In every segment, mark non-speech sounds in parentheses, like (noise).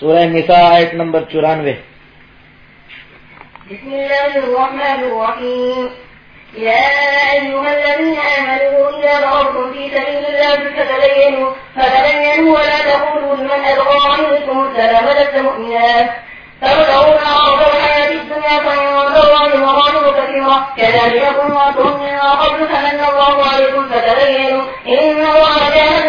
سورہ نساء آیت نمبر چورانوے۔ بسم الله الرحمن الرحيم. يا أيها الذين آمنوا إذا ضربتم في سبيل الله فتبينوا فتبينوا ولا تقولوا لمن ألقى عليكم السلام لست مؤمنا. تبتغون عرض الحياة الدنيا فعند الله مغانم كثيرة. كذلك كنتم من قبل فمن الله عليكم فتبينوا. إن الله كان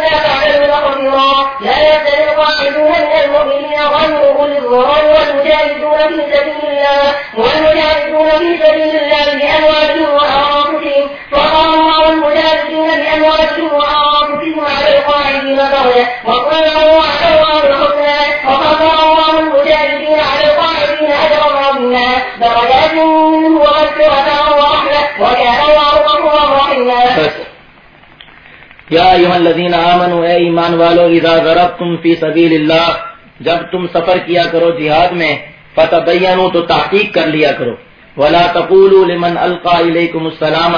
غير أولي الضرر والمجاهدون في سبيل الله والمجاهدون في سبيل الله بأموالهم الله بأموالهم على القاعدين وقال الله الله الحسنى الله المجاهدين على القاعدين أجرا عظيما درجات منه ومغفرة ورحمة وكان الله غفورا رحيما. آمنوا اے ایمان والو إذا ضربتم فی سبیل اللہ جب تم سفر کیا کرو جہاد میں فتبینوا تو تحقیق کر لیا کرو۔ ولا تقولوا لمن القا الیکم السلام۔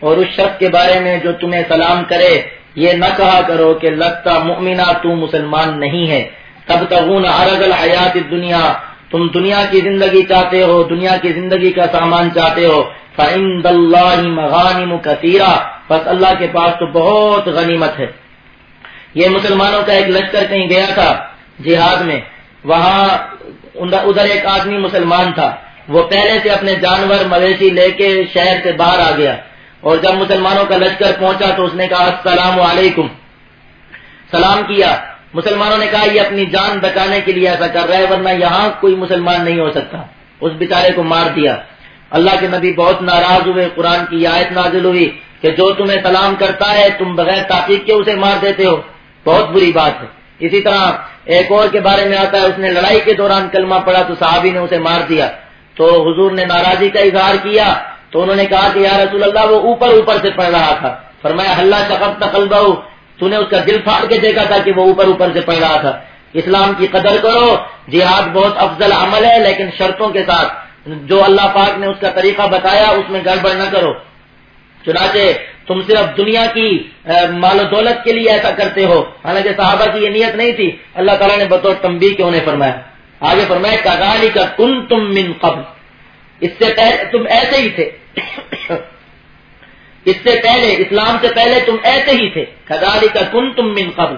اور اس شخص کے بارے میں جو تمہیں سلام کرے، یہ نہ کہا کرو کہ لگتا مؤمنہ تو مسلمان نہیں ہے۔ تب تغون عرض الحیات الدنیا تم دنیا کی زندگی چاہتے ہو، دنیا کی زندگی کا سامان چاہتے ہو۔ فعند اللہ مغانم کثیرہ بس اللہ کے پاس تو بہت غنیمت ہے۔ یہ مسلمانوں کا ایک لشکر کہیں گیا تھا۔ جہاد میں۔ وہاں ادھر ایک آدمی مسلمان تھا۔ وہ پہلے سے اپنے جانور مویشی لے کے شہر سے باہر آ گیا۔ اور جب مسلمانوں کا لشکر پہنچا تو اس نے کہا، السلام علیکم. سلام کیا۔ مسلمانوں نے کہا، یہ اپنی جان بچانے کے لیے ایسا کر رہا ہے، ورنہ یہاں کوئی مسلمان نہیں ہو سکتا۔ اس بیچارے کو مار دیا۔ اللہ کے نبی بہت ناراض ہوئے۔ قرآن کی آیت نازل ہوئی کہ جو تمہیں سلام کرتا ہے، تم بغیر تاخیر کے اسے مار دیتے ہو۔ بہت بری بات ہے۔ اسی طرح ایک اور کے بارے میں آتا ہے، اس نے لڑائی کے دوران کلمہ پڑا تو صحابی نے اسے مار دیا۔ تو حضور نے ناراضی کا اظہار کیا، تو انہوں نے کہا کہ یا رسول اللہ، وہ اوپر اوپر سے پڑھ رہا تھا۔ فرمایا، اللہ شخص نقل بہو تو نے اس کا دل پھاڑ کے دیکھا تھا کہ وہ اوپر اوپر سے پڑھ رہا تھا۔ اسلام کی قدر کرو، جہاد بہت افضل عمل ہے، لیکن شرطوں کے ساتھ جو اللہ پاک نے اس کا طریقہ بتایا، اس میں گڑبڑ نہ کرو۔ چنانچہ تم صرف دنیا کی مال و دولت کے لیے ایسا کرتے ہو۔ حالانکہ صحابہ کی یہ نیت نہیں تھی۔ اللہ تعالیٰ نے بطور تمبی کے انہیں فرمایا؟ آگے فرمایا کاغالی کا کن تم من قبل اس سے پہلے تم ایسے ہی تھے۔ (coughs) اس سے پہلے، اسلام سے پہلے تم ایسے ہی تھے۔ کاغالی کا کن تم من قبل۔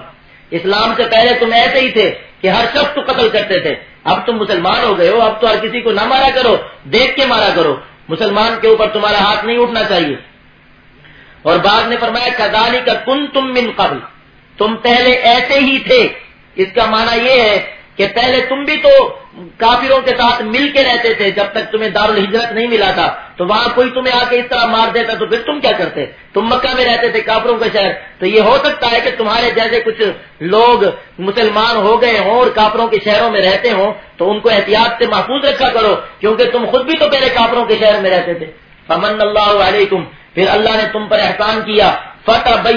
اسلام سے پہلے تم ایسے ہی تھے کہ ہر شخص کو قتل کرتے تھے۔ اب تم مسلمان ہو گئے ہو۔ اب تو ہر کسی کو نہ مارا کرو، دیکھ کے مارا کرو۔ مسلمان کے اوپر تمہارا ہاتھ نہیں اٹھنا چاہیے۔ اور بعد نے فرمایا کدانی کا کن تم من قبل. تم پہلے ایسے ہی تھے۔ اس کا معنی یہ ہے کہ پہلے تم بھی تو کافروں کے ساتھ مل کے رہتے تھے۔ جب تک تمہیں دار الحجرت نہیں ملا تھا، تو وہاں کوئی تمہیں آ کے اس طرح مار دیتا تو پھر تم کیا کرتے؟ تم مکہ میں رہتے تھے کافروں کا شہر۔ تو یہ ہو سکتا ہے کہ تمہارے جیسے کچھ لوگ مسلمان ہو گئے ہوں اور کافروں کے شہروں میں رہتے ہوں، تو ان کو احتیاط سے محفوظ رکھا کرو، کیونکہ تم خود بھی تو پہلے کافروں کے شہر میں رہتے تھے۔ فمن اللہ علیکم پھر اللہ نے تم پر احسان کیا فتح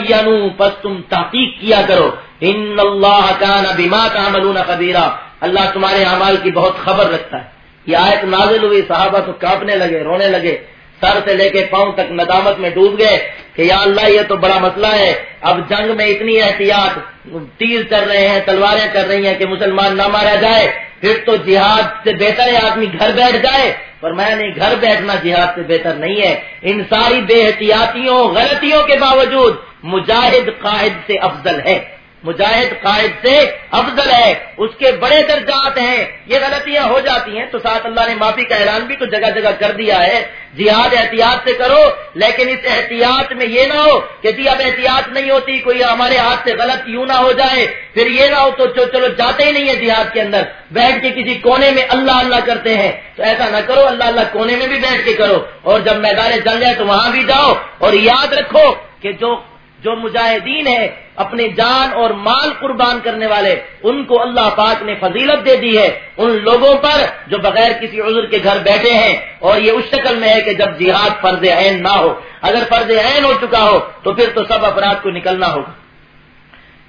پس تم تحقیق کیا کرو۔ ان اللہ کا نبیما کا ملون اللہ تمہارے اعمال کی بہت خبر رکھتا ہے۔ یہ آیت نازل ہوئی، صحابہ تو کاپنے لگے، رونے لگے۔ سر سے لے کے پاؤں تک ندامت میں ڈوب گئے کہ یا اللہ، یہ تو بڑا مسئلہ ہے۔ اب جنگ میں اتنی احتیاط، تیر کر رہے ہیں، تلواریں کر رہی ہیں کہ مسلمان نہ مارا جائے۔ پھر تو جہاد سے بہتر ہے، آدمی گھر بیٹھ جائے۔ پر میں نہیں گھر بیٹھنا جہاد سے بہتر نہیں ہے۔ ان ساری بے احتیاطیوں، غلطیوں کے باوجود مجاہد قائد سے افضل ہے۔ مجاہد قائد سے افضل ہے، اس کے بڑے درجات ہیں، یہ غلطیاں ہو جاتی ہیں، تو ساتھ اللہ نے معافی کا اعلان بھی تو جگہ جگہ کر دیا ہے۔ جہاد احتیاط سے کرو، لیکن اس احتیاط میں یہ نہ ہو کہ جی اب احتیاط نہیں ہوتی، کوئی ہمارے ہاتھ سے غلط یوں نہ ہو جائے، پھر یہ نہ ہو تو چلو جاتے ہی نہیں ہے جہاد کے اندر۔ بیٹھ کے کسی کونے میں اللہ اللہ کرتے ہیں۔ تو ایسا نہ کرو، اللہ اللہ کونے میں بھی بیٹھ کے کرو۔ اور جب میدان جنگ ہے تو وہاں بھی جاؤ۔ اور یاد رکھو کہ جو جو مجاہدین ہیں اپنے جان اور مال قربان کرنے والے، ان کو اللہ پاک نے فضیلت دے دی ہے۔ ان لوگوں پر جو بغیر کسی عذر کے گھر بیٹھے ہیں، اور یہ اس شکل میں ہے کہ جب جہاد فرض عین نہ ہو۔ اگر فرض عین ہو چکا ہو، تو پھر تو سب افراد کو نکلنا ہوگا۔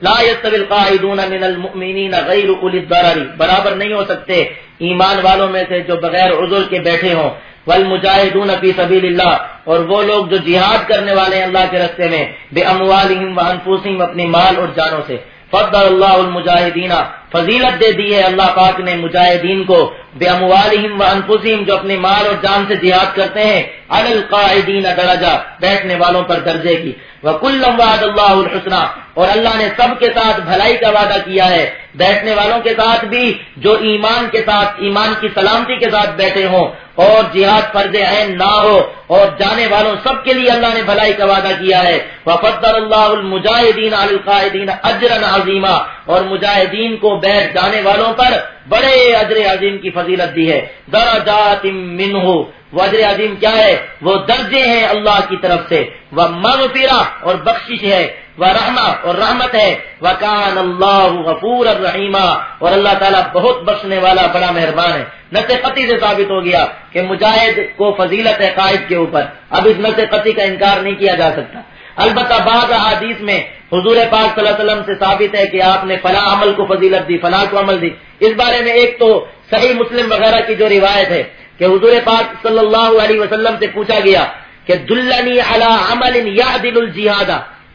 لا القاعدون من المؤمنین غیر الضرر۔ برابر نہیں ہو سکتے۔ ایمان والوں میں سے جو بغیر عذر کے بیٹھے ہوں والمجاہدون فی سبیل اللہ، اور وہ لوگ جو جہاد کرنے والے ہیں اللہ کے رستے میں، بے اموالہم وانفسہم اپنی مال اور جانوں سے۔ فضل اللہ المجاہدین فضیلت دے دی ہے اللہ پاک نے مجاہدین کو بے اموالہم و انفسہم جو اپنے مال اور جان سے جہاد کرتے ہیں القاعدین درجہ بیٹھنے والوں پر درجے کی۔ وہ کل وعد اللہ الحسنہ اور اللہ نے سب کے ساتھ بھلائی کا وعدہ کیا ہے۔ بیٹھنے والوں کے ساتھ بھی جو ایمان کے ساتھ، ایمان کی سلامتی کے ساتھ بیٹھے ہوں۔ اور جہاد فرض عین نہ ہو۔ اور جانے والوں سب کے لیے اللہ نے بھلائی کا وعدہ کیا ہے۔ وفدر اللہ المجاہدین القاعدین اجر عظیمہ اور مجاہدین کو بیٹھ جانے والوں پر بڑے اجر عظیم کی فضیلت دی ہے۔ درجات منہ وہ اجر عظیم کیا ہے؟ وہ درجے ہیں اللہ کی طرف سے۔ وہ مغفرہ اور بخشش ہے، وہ رحمہ اور رحمت ہے۔ وہ کان اللہ غفور الرحیمہ اور اللہ تعالیٰ بہت بخشنے والا، بڑا مہربان ہے۔ نس قطعی سے ثابت ہو گیا کہ مجاہد کو فضیلت ہے قائد کے اوپر۔ اب اس نس قطعی کا انکار نہیں کیا جا سکتا۔ البتہ بعض احادیث میں حضور پاک صلی اللہ علیہ وسلم سے ثابت ہے کہ آپ نے فلاں عمل کو فضیلت دی فلاں کو عمل دی۔ اس بارے میں ایک تو صحیح مسلم وغیرہ کی جو روایت ہے کہ حضور پاک صلی اللہ علیہ وسلم سے پوچھا گیا کہ دلنی علی عمل یا دل الجہاد،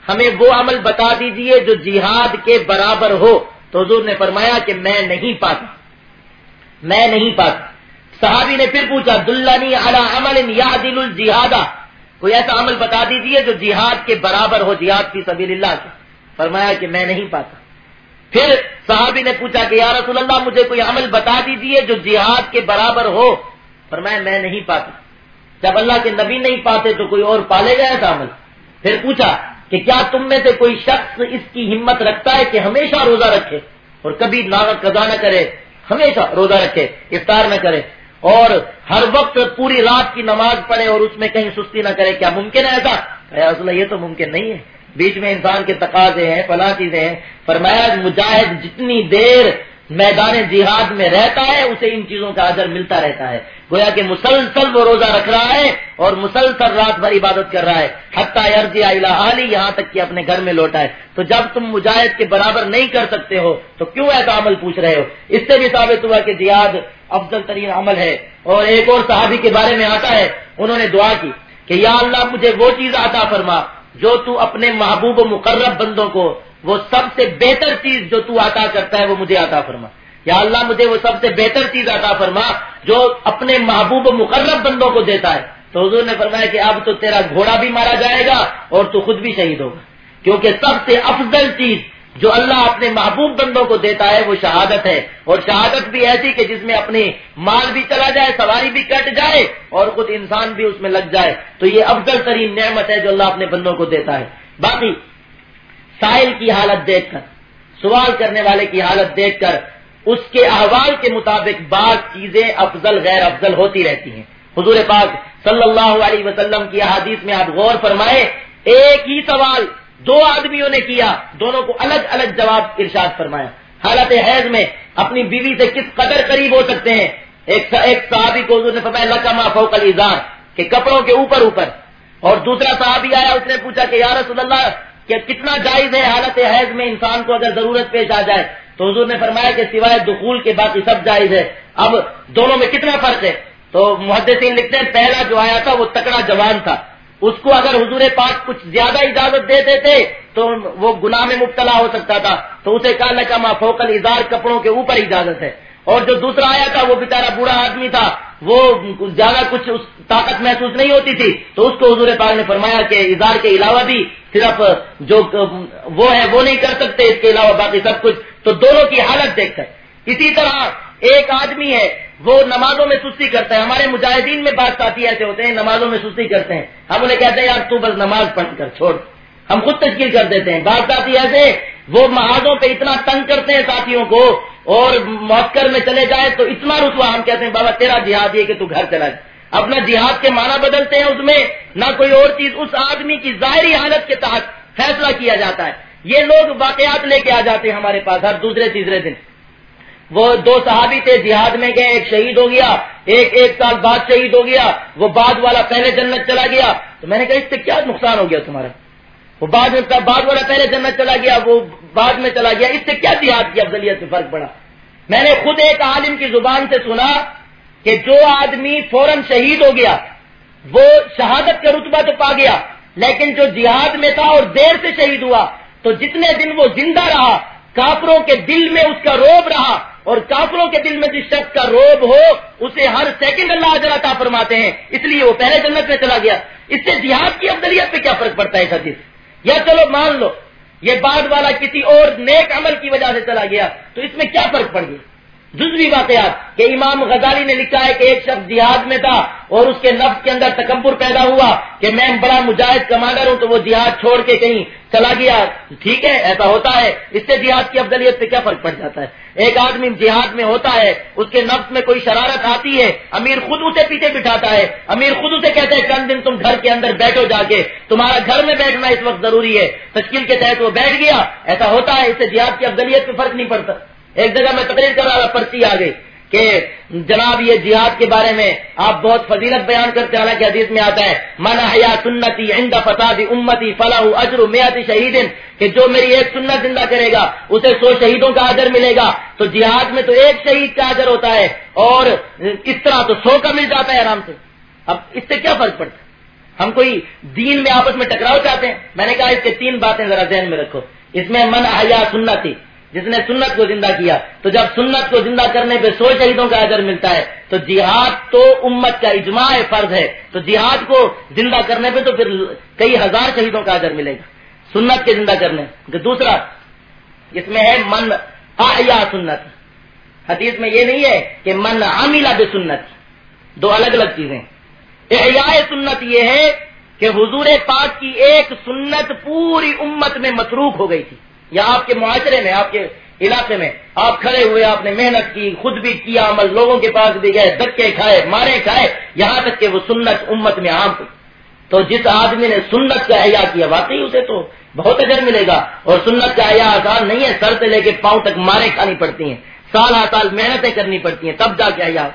ہمیں وہ عمل بتا دیجیے جو جہاد کے برابر ہو۔ تو حضور نے فرمایا کہ میں نہیں پاتا۔ میں نہیں پاتا۔ صحابی نے پھر پوچھا، دلنی علی عمل یا دل الجہاد کوئی ایسا عمل بتا دیجیے جو جہاد کے برابر ہو، جہاد کی سبیل اللہ سے فرمایا کہ میں نہیں پاتا۔ پھر صحابی نے پوچھا کہ یا رسول اللہ، مجھے کوئی عمل بتا دیجیے جو جہاد کے برابر ہو؟ فرمایا میں نہیں پاتا۔ جب اللہ کے نبی نہیں پاتے تو کوئی اور پالے گا ایسا عمل؟ پھر پوچھا کہ کیا تم میں سے کوئی شخص اس کی ہمت رکھتا ہے کہ ہمیشہ روزہ رکھے اور کبھی قضا نہ کرے، ہمیشہ روزہ رکھے، افطار نہ کرے؟ اور ہر وقت پوری رات کی نماز پڑھے اور اس میں کہیں سستی نہ کرے، کیا ممکن ہے ایسا؟ یہ تو ممکن نہیں ہے۔ بیچ میں انسان کے تقاضے ہیں، فلاں چیزیں ہیں۔ فرمایا مجاہد جتنی دیر میدان جہاد میں رہتا ہے، اسے ان چیزوں کا اجر ملتا رہتا ہے۔ گویا کہ مسلسل وہ روزہ رکھ رہا ہے اور مسلسل رات بھر عبادت کر رہا ہے۔ حتیٰ عرضی علی یہاں تک کہ اپنے گھر میں لوٹا ہے۔ تو جب تم مجاہد کے برابر نہیں کر سکتے ہو، تو کیوں ایسا عمل پوچھ رہے ہو؟ اس سے بھی ثابت ہوا کہ جہاد افضل ترین عمل ہے۔ اور ایک اور صحابی کے بارے میں آتا ہے، انہوں نے دعا کی کہ یا اللہ مجھے وہ چیز عطا فرما جو تو اپنے محبوب و مقرب بندوں کو وہ سب سے بہتر چیز جو تو عطا کرتا ہے وہ مجھے عطا فرما۔ یا اللہ، مجھے وہ سب سے بہتر چیز عطا فرما جو اپنے محبوب و مقرب بندوں کو دیتا ہے۔ تو حضور نے فرمایا کہ اب تو تیرا گھوڑا بھی مارا جائے گا اور تو خود بھی شہید ہوگا۔ کیونکہ سب سے افضل چیز جو اللہ اپنے محبوب بندوں کو دیتا ہے وہ شہادت ہے۔ اور شہادت بھی ایسی کہ جس میں اپنی مال بھی چلا جائے، سواری بھی کٹ جائے اور خود انسان بھی اس میں لگ جائے۔ تو یہ افضل ترین نعمت ہے جو اللہ اپنے بندوں کو دیتا ہے۔ باقی سائل کی حالت دیکھ کر، سوال کرنے والے کی حالت دیکھ کر، اس کے احوال کے مطابق بعض چیزیں افضل، غیر افضل ہوتی رہتی ہیں۔ حضور پاک صلی اللہ علیہ وسلم کی حادیث میں آپ غور فرمائے ایک ہی سوال دو آدمیوں نے کیا، دونوں کو الگ الگ جواب ارشاد فرمایا۔ حالت حیض میں اپنی بیوی سے کس قدر قریب ہو سکتے ہیں؟ ایک ایک صحابی کو حضور نے فرمایا لکما فوق الزار کہ کپڑوں کے اوپر اوپر۔ اور دوسرا صحابی آیا، اس نے پوچھا کہ یا رسول اللہ کہ کتنا جائز ہے حالت حیض میں انسان کو اگر ضرورت پیش آ جائے تو حضور نے فرمایا کہ سوائے دخول کے باقی سب جائز ہے۔ اب دونوں میں کتنا فرق ہے؟ تو محدثین لکھتے ہیں، پہلا جو آیا تھا وہ تکڑا جوان تھا۔ اس کو اگر حضور پاک کچھ زیادہ اجازت دیتے تھے تو وہ گناہ میں مبتلا ہو سکتا تھا۔ تو اسے کہا لگا ماں فوکل اظہار کپڑوں کے اوپر اجازت ہے۔ اور جو دوسرا آیا تھا، وہ بےچارا بوڑھا آدمی تھا، وہ زیادہ کچھ اس طاقت محسوس نہیں ہوتی تھی۔ تو اس کو حضور پاک نے فرمایا کہ اظہار کے علاوہ بھی صرف جو وہ ہے، وہ نہیں کر سکتے، اس کے علاوہ باقی سب کچھ۔ تو دونوں کی حالت دیکھ کر اسی طرح ایک آدمی ہے، وہ نمازوں میں سستی کرتا ہے۔ ہمارے مجاہدین میں بات ساتھی ایسے ہوتے ہیں، نمازوں میں سستی کرتے ہیں۔ ہم انہیں کہتے ہیں، یار، تو بس نماز پڑھ کر چھوڑ۔ ہم خود تشکیل کر دیتے ہیں۔ بات ساتھی ایسے وہ محاذوں پہ اتنا تنگ کرتے ہیں ساتھیوں کو اور معسکر میں چلے جائے تو اتنا رسوا ہم کہتے ہیں، بابا تیرا جہاد یہ کہ تو گھر چلا جائے اپنا جہاد کے معنی بدلتے ہیں اس میں، نہ کوئی اور چیز، اس آدمی کی ظاہری حالت کے تحت فیصلہ کیا جاتا ہے۔ یہ لوگ واقعات لے کے آ جاتے ہیں ہمارے پاس ہر دوسرے تیسرے دن۔ وہ دو صحابی تھے، جہاد میں گئے، ایک شہید ہو گیا، ایک ایک سال بعد شہید ہو گیا، وہ بعد والا پہلے جنت چلا گیا۔ تو میں نے کہا، اس سے کیا نقصان ہو گیا تمہارا؟ وہ بعد میں بعد والا پہلے جنت چلا گیا، وہ بعد میں چلا گیا، اس سے کیا جہاد کی افضلیت سے فرق پڑا؟ میں نے خود ایک عالم کی زبان سے سنا کہ جو آدمی فوراً شہید ہو گیا، وہ شہادت کا رتبہ تو پا گیا، لیکن جو جہاد میں تھا اور دیر سے شہید ہوا، تو جتنے دن وہ زندہ رہا، کافروں کے دل میں اس کا روب رہا، اور کافروں کے دل میں جس شخص کا روب ہو، اسے ہر سیکنڈ اللہ عطا فرماتے ہیں۔ اس لیے وہ پہلے جنت میں چلا گیا۔ اس سے جہاد کی افضلیت پہ کیا فرق پڑتا ہے اس حدیث؟ یا چلو مان لو یہ بعد والا کسی اور نیک عمل کی وجہ سے چلا گیا تو اس میں کیا فرق پڑ گیا جزوی واقعات کہ امام غزالی نے لکھا ہے کہ ایک شخص جہاد میں تھا اور اس کے نفس کے اندر تکبر پیدا ہوا کہ میں بڑا مجاہد کمانڈر ہوں تو وہ جہاد چھوڑ کے کہیں چلا گیا۔ ٹھیک ہے، ایسا ہوتا ہے۔ اس سے جہاد کی افضلیت پہ کیا فرق پڑ جاتا ہے؟ ایک آدمی جہاد میں ہوتا ہے، اس کے نفس میں کوئی شرارت آتی ہے، امیر خود اسے پیچھے بٹھاتا ہے۔ امیر خود اسے کہتے ہیں چند دن تم گھر کے اندر بیٹھو جا کے۔ تمہارا گھر میں بیٹھنا اس وقت ضروری ہے۔ تشکیل کے تحت وہ بیٹھ گیا۔ ایسا ہوتا ہے، اس سے جہاد کی افضلیت پہ فرق نہیں پڑتا۔ ایک جگہ میں تقریر کر رہا تھا پرچی آ گئی کہ جناب یہ جہاد کے بارے میں آپ بہت فضیلت بیان کرتے ہیں، حالانکہ حدیث میں آتا ہے، من حیا سنتی عند فساد امتی فلاح اجر میات شہید کہ جو میری ایک سنت زندہ کرے گا، اسے سو شہیدوں کا اجر ملے گا۔ تو جہاد میں تو ایک شہید کا اجر ہوتا ہے، اور اس طرح تو سو کا مل جاتا ہے آرام سے۔ اب اس سے کیا فرق پڑتا ہے؟ ہم کوئی دین میں آپس میں ٹکراؤ چاہتے ہیں؟ میں نے کہا اس کے تین باتیں ذرا ذہن میں رکھو۔ اس میں من حیا سنتی جس نے سنت کو زندہ کیا، تو جب سنت کو زندہ کرنے پہ سو شہیدوں کا اجر ملتا ہے، تو جہاد تو امت کا اجماع فرض ہے۔ تو جہاد کو زندہ کرنے پہ تو پھر کئی ہزار شہیدوں کا اجر ملے گا۔ سنت کے زندہ کرنے۔ دوسرا، اس میں ہے من آیا سنت۔ حدیث میں یہ نہیں ہے کہ من عاملہ بے سنت دو الگ الگ چیزیں۔ احیاء سنت یہ ہے کہ حضور پاک کی ایک سنت پوری امت میں متروک ہو گئی تھی۔ یا آپ کے معاشرے میں، آپ کے علاقے میں، آپ کھڑے ہوئے، آپ نے محنت کی، خود بھی کیا، عمل لوگوں کے پاس بھی گئے دکے کھائے، مارے کھائے، یہاں تک کہ وہ سنت امت میں عام تو جس آدمی نے سنت کا احیاء کیا، واقعی اسے تو بہت اجر ملے گا۔ اور سنت کا احیاء آسان نہیں ہے، سر سے لے کے پاؤں تک مارے کھانی پڑتی ہیں۔ سال ہر سال محنتیں کرنی پڑتی ہیں، تب جا کے احیاء۔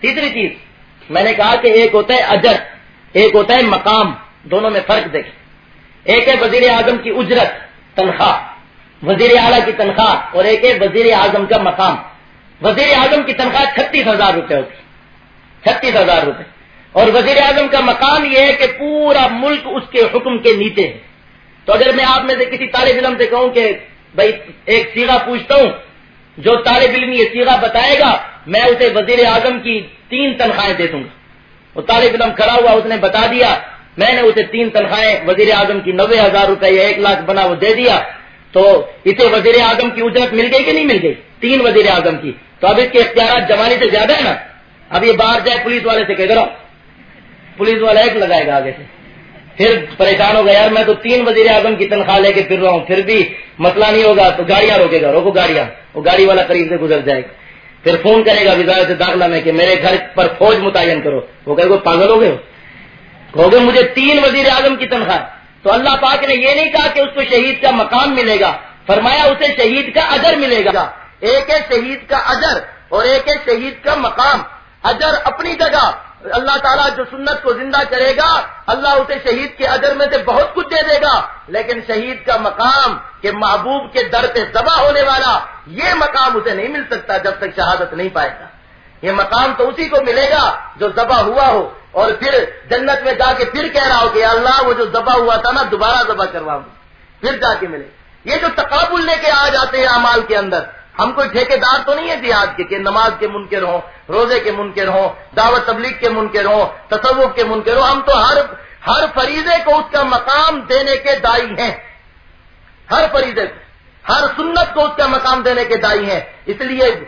تیسری چیز، میں نے کہا کہ ایک ہوتا ہے اجر، ایک ہوتا ہے مقام، دونوں میں فرق دیکھ ایک ہے وزیر اعظم کی اجرت، تنخواہ۔ وزیر اعلیٰ کی تنخواہ اور ایک ہے وزیر اعظم کا مقام۔ وزیر اعظم کی تنخواہ چھتیس ہزار روپے ہوتی چھتیس ہزار روپے۔ اور وزیر اعظم کا مقام یہ ہے کہ پورا ملک اس کے حکم کے نیچے ہے۔ تو اگر میں آپ میں سے کسی طالب علم سے کہوں کہ بھائی ایک سیگا پوچھتا ہوں، جو طالب علم یہ سیگا بتائے گا، میں اسے وزیر اعظم کی تین تنخواہیں دے دوں گا۔ وہ طالب علم کھڑا ہوا اس نے بتا دیا، میں نے اسے تین تنخواہیں وزیر اعظم کی نوے ہزار روپے یا ایک لاکھ بنا وہ دے دیا۔ تو اسے وزیر اعظم کی اجرت مل گئی کہ نہیں مل گئی؟ تین وزیر اعظم کی۔ تو اب اس کے اختیارات جمانی سے زیادہ ہے نا؟ اب یہ باہر جائے پولیس والے سے کہ کرو پولیس والا ایک لگائے گا آگے سے۔ پھر پریشان ہو گیا یار میں تو تین وزیر اعظم کی تنخواہ لے کے پھر رہا ہوں، پھر بھی مسئلہ نہیں ہوگا، تو گاڑیاں روکے گا، روکو گاڑیاں۔ وہ گاڑی والا قریب سے گزر جائے گا۔ پھر فون کرے گا وزارت داخلہ میں کہ میرے گھر پر فوج متعین کرو۔ وہ کہ پاگل ہو گئے ہو؟ گئے مجھے تین وزیر اعظم کی تنخواہ۔ تو اللہ پاک نے یہ نہیں کہا کہ اس کو شہید کا مقام ملے گا، فرمایا اسے شہید کا اجر ملے گا۔ ایک ہے شہید کا اجر اور ایک ہے شہید کا مقام۔ اجر اپنی جگہ، اللہ تعالیٰ جو سنت کو زندہ کرے گا، اللہ اسے شہید کے اجر میں سے بہت کچھ دے دے گا۔ لیکن شہید کا مقام کہ محبوب کے در پہ ذبح ہونے والا، یہ مقام اسے نہیں مل سکتا جب تک شہادت نہیں پائے گا۔ یہ مقام تو اسی کو ملے گا جو ذبح ہوا ہو۔ اور پھر جنت میں جا کے پھر کہہ رہا ہو کہ اللہ، وہ جو ذبح ہوا تھا نا، دوبارہ ذبح کرواؤں۔ پھر جا کے ملے۔ یہ جو تقابل لے کے آ جاتے ہیں امال کے اندر، ہم کوئی ٹھیکے دار تو نہیں ہے جہاد کے، کہ نماز کے منکر ہوں، روزے کے منکر ہوں، دعوت تبلیغ کے منکر ہوں، تصوف کے منکر ہوں۔ ہم تو ہر ہر فریضے کو اس کا مقام دینے کے دائی ہیں۔ ہر فریضے کو۔ ہر سنت کو اس کا مقام دینے کے دائی ہیں۔ اس لیے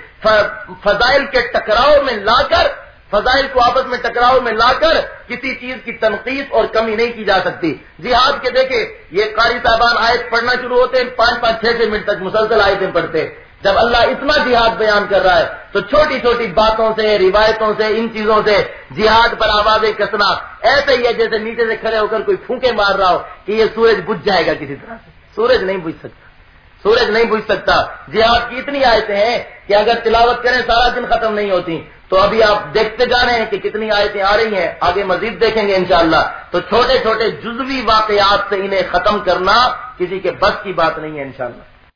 فضائل کے ٹکراؤ میں لا کر، فضائل کو آپس میں ٹکراؤ میں لا کر کسی چیز کی تنقید اور کمی نہیں کی جا سکتی۔ جہاد کے دیکھیں، یہ قاری صاحبان آیت پڑھنا شروع ہوتے ہیں، پانچ پانچ چھ چھ منٹ تک مسلسل آیتیں پڑھتے جب اللہ اتنا جہاد بیان کر رہا ہے، تو چھوٹی چھوٹی باتوں سے، روایتوں سے، ان چیزوں سے جہاد پر آوازیں کسنا۔ ایسے ہی ہے جیسے نیچے سے کھڑے ہو کر کوئی پھونکے مار رہا ہو کہ یہ سورج بجھ جائے گا کسی طرح سے۔ سورج نہیں بجھ سکتا۔ سورج نہیں بجھ سکتا۔ جہاد کی اتنی آیتیں ہیں کہ اگر تلاوت کریں سارا دن ختم نہیں ہوتی۔ تو ابھی آپ دیکھتے جا رہے ہیں کہ کتنی آیتیں آ رہی ہیں۔ آگے مزید دیکھیں گے انشاءاللہ۔ تو چھوٹے چھوٹے جزوی واقعات سے انہیں ختم کرنا کسی کے بس کی بات نہیں ہے انشاءاللہ۔